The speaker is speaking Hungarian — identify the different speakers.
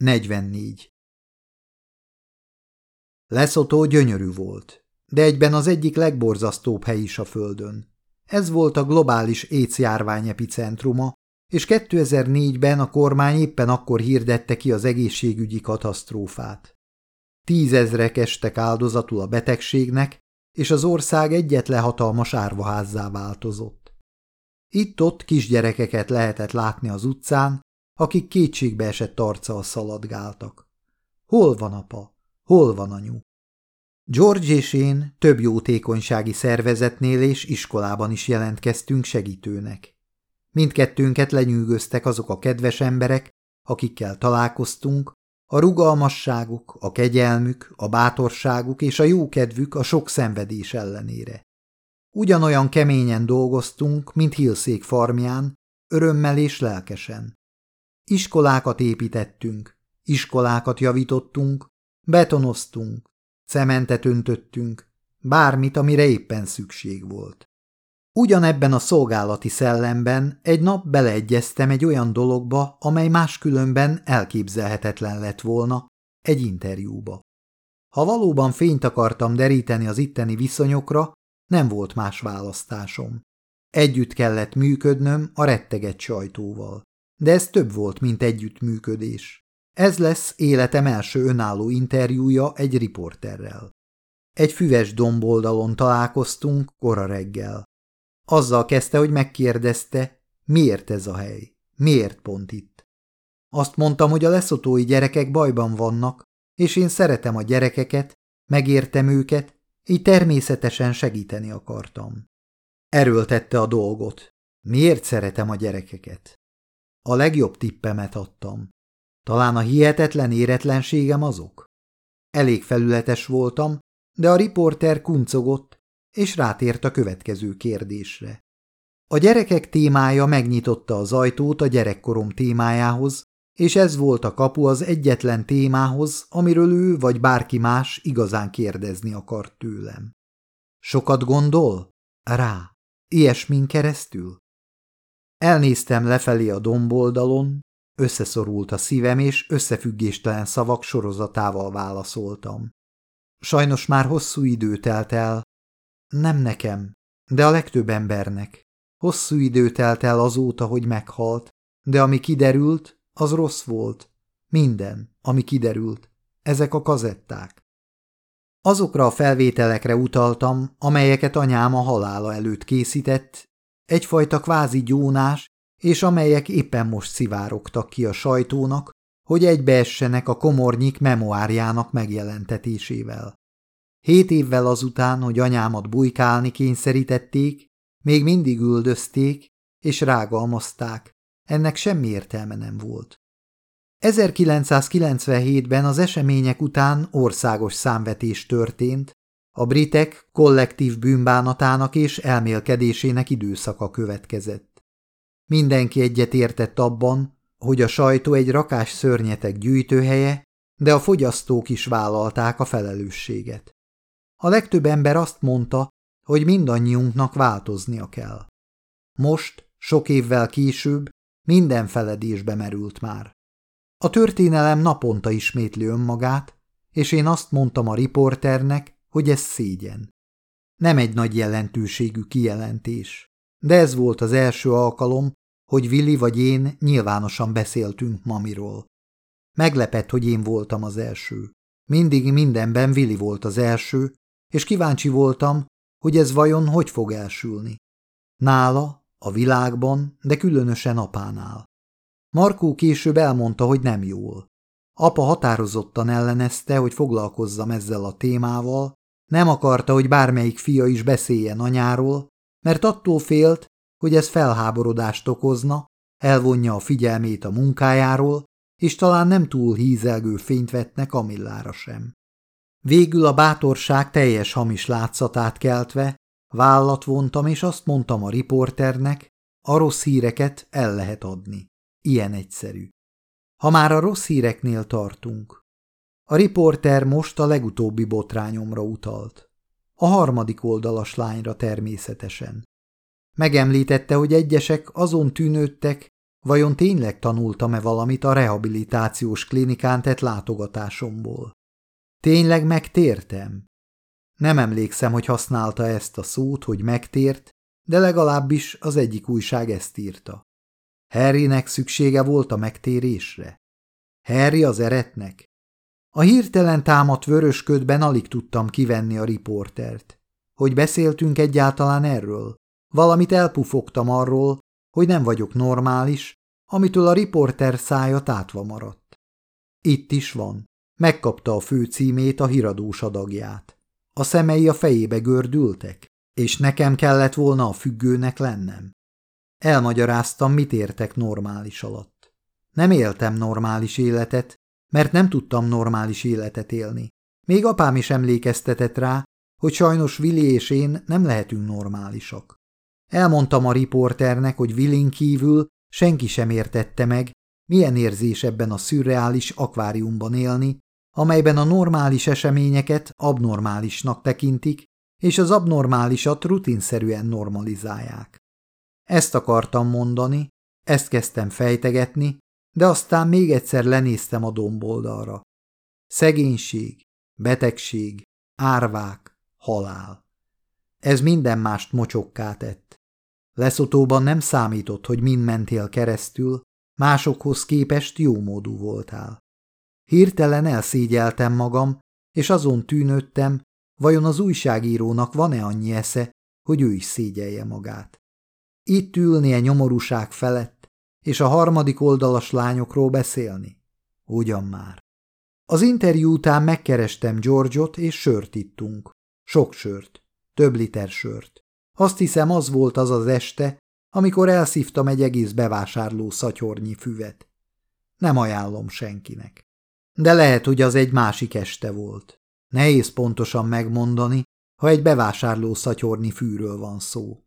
Speaker 1: 44. Leszotó gyönyörű volt, de egyben az egyik legborzasztóbb hely is a Földön. Ez volt a globális AIDS járvány epicentruma, és 2004-ben a kormány éppen akkor hirdette ki az egészségügyi katasztrófát. Tízezrek estek áldozatul a betegségnek, és az ország egyetlen hatalmas árvaházzá változott. Itt-ott kisgyerekeket lehetett látni az utcán, akik kétségbe esett arccal szaladgáltak. Hol van apa? Hol van anyu? George és én több jótékonysági szervezetnél és iskolában is jelentkeztünk segítőnek. Mindkettőnket lenyűgöztek azok a kedves emberek, akikkel találkoztunk, a rugalmasságuk, a kegyelmük, a bátorságuk és a jókedvük a sok szenvedés ellenére. Ugyanolyan keményen dolgoztunk, mint Hilszék farmján, örömmel és lelkesen. Iskolákat építettünk, iskolákat javítottunk, betonoztunk, cementet öntöttünk, bármit, amire éppen szükség volt. Ugyanebben a szolgálati szellemben egy nap beleegyeztem egy olyan dologba, amely máskülönben elképzelhetetlen lett volna, egy interjúba. Ha valóban fényt akartam deríteni az itteni viszonyokra, nem volt más választásom. Együtt kellett működnöm a retteget sajtóval. De ez több volt, mint együttműködés. Ez lesz életem első önálló interjúja egy riporterrel. Egy füves domboldalon találkoztunk kora reggel. Azzal kezdte, hogy megkérdezte, miért ez a hely, miért pont itt. Azt mondtam, hogy a leszotói gyerekek bajban vannak, és én szeretem a gyerekeket, megértem őket, így természetesen segíteni akartam. Erőltette a dolgot. Miért szeretem a gyerekeket? A legjobb tippemet adtam. Talán a hihetetlen éretlenségem azok? Elég felületes voltam, de a riporter kuncogott, és rátért a következő kérdésre. A gyerekek témája megnyitotta az ajtót a gyerekkorom témájához, és ez volt a kapu az egyetlen témához, amiről ő vagy bárki más igazán kérdezni akart tőlem. Sokat gondol? Rá. Ilyesmin keresztül? Elnéztem lefelé a domboldalon, összeszorult a szívem, és összefüggéstelen szavak sorozatával válaszoltam. Sajnos már hosszú idő telt el. Nem nekem, de a legtöbb embernek. Hosszú idő telt el azóta, hogy meghalt, de ami kiderült, az rossz volt. Minden, ami kiderült. Ezek a kazetták. Azokra a felvételekre utaltam, amelyeket anyám a halála előtt készített, egyfajta kvázi gyónás, és amelyek éppen most szivárogtak ki a sajtónak, hogy egybeessenek a komornyik memoárjának megjelentetésével. Hét évvel azután, hogy anyámat bujkálni kényszerítették, még mindig üldözték és rágalmazták, ennek semmi értelme nem volt. 1997-ben az események után országos számvetés történt, a britek kollektív bűnbánatának és elmélkedésének időszaka következett. Mindenki egyet értett abban, hogy a sajtó egy rakás szörnyetek gyűjtőhelye, de a fogyasztók is vállalták a felelősséget. A legtöbb ember azt mondta, hogy mindannyiunknak változnia kell. Most, sok évvel később, minden feledésbe merült már. A történelem naponta ismétli önmagát, és én azt mondtam a riporternek, hogy ez szégyen. Nem egy nagy jelentőségű kijelentés, de ez volt az első alkalom, hogy Willi vagy én nyilvánosan beszéltünk mamiról. Meglepett, hogy én voltam az első. Mindig mindenben Willi volt az első, és kíváncsi voltam, hogy ez vajon hogy fog elsülni. Nála, a világban, de különösen apánál. Markó később elmondta, hogy nem jól. Apa határozottan ellenezte, hogy foglalkozzam ezzel a témával, nem akarta, hogy bármelyik fia is beszéljen anyáról, mert attól félt, hogy ez felháborodást okozna, elvonja a figyelmét a munkájáról, és talán nem túl hízelgő fényt vetnek Kamillára sem. Végül a bátorság teljes hamis látszatát keltve, vállat vontam, és azt mondtam a riporternek, a rossz híreket el lehet adni. Ilyen egyszerű. Ha már a rossz híreknél tartunk. A riporter most a legutóbbi botrányomra utalt. A harmadik oldalas lányra természetesen. Megemlítette, hogy egyesek azon tűnődtek, vajon tényleg tanultam-e valamit a rehabilitációs klinikán tett látogatásomból. Tényleg megtértem? Nem emlékszem, hogy használta ezt a szót, hogy megtért, de legalábbis az egyik újság ezt írta. Harrynek szüksége volt a megtérésre. Harry az eretnek. A hirtelen támadt vörösködben alig tudtam kivenni a riportert. Hogy beszéltünk egyáltalán erről? Valamit elpufogtam arról, hogy nem vagyok normális, amitől a riporter szája tátva maradt. Itt is van. Megkapta a főcímét, a híradós adagját. A szemei a fejébe gördültek, és nekem kellett volna a függőnek lennem. Elmagyaráztam, mit értek normális alatt. Nem éltem normális életet, mert nem tudtam normális életet élni. Még apám is emlékeztetett rá, hogy sajnos Vili és én nem lehetünk normálisak. Elmondtam a riporternek, hogy Willin kívül senki sem értette meg, milyen érzés ebben a szürreális akváriumban élni, amelyben a normális eseményeket abnormálisnak tekintik, és az abnormálisat rutinszerűen normalizálják. Ezt akartam mondani, ezt kezdtem fejtegetni, de aztán még egyszer lenéztem a domboldalra. Szegénység, betegség, árvák, halál. Ez minden mást mocsokká tett. Leszotóban nem számított, hogy mind mentél keresztül, másokhoz képest jómódú voltál. Hirtelen elszégyeltem magam, és azon tűnődtem, vajon az újságírónak van-e annyi esze, hogy ő is szégyelje magát. Itt ülnie nyomorúság felett, és a harmadik oldalas lányokról beszélni? Ugyan már. Az interjú után megkerestem Georgeot, és sört ittunk. Sok sört. Több liter sört. Azt hiszem, az volt az az este, amikor elszívtam egy egész bevásárló szatyornyi füvet. Nem ajánlom senkinek. De lehet, hogy az egy másik este volt. Nehéz pontosan megmondani, ha egy bevásárló szatyorni fűről van szó.